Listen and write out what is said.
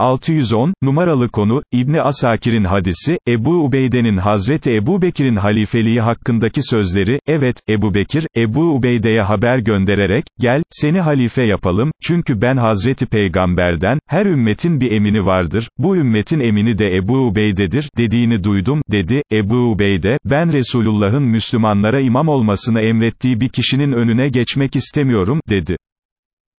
610, numaralı konu, İbni Asakir'in hadisi, Ebu Ubeyde'nin Hazreti Ebu Bekir'in halifeliği hakkındaki sözleri, evet, Ebu Bekir, Ebu Ubeyde'ye haber göndererek, gel, seni halife yapalım, çünkü ben Hazreti Peygamber'den, her ümmetin bir emini vardır, bu ümmetin emini de Ebu Ubeyde'dir, dediğini duydum, dedi, Ebu Ubeyde, ben Resulullah'ın Müslümanlara imam olmasını emrettiği bir kişinin önüne geçmek istemiyorum, dedi.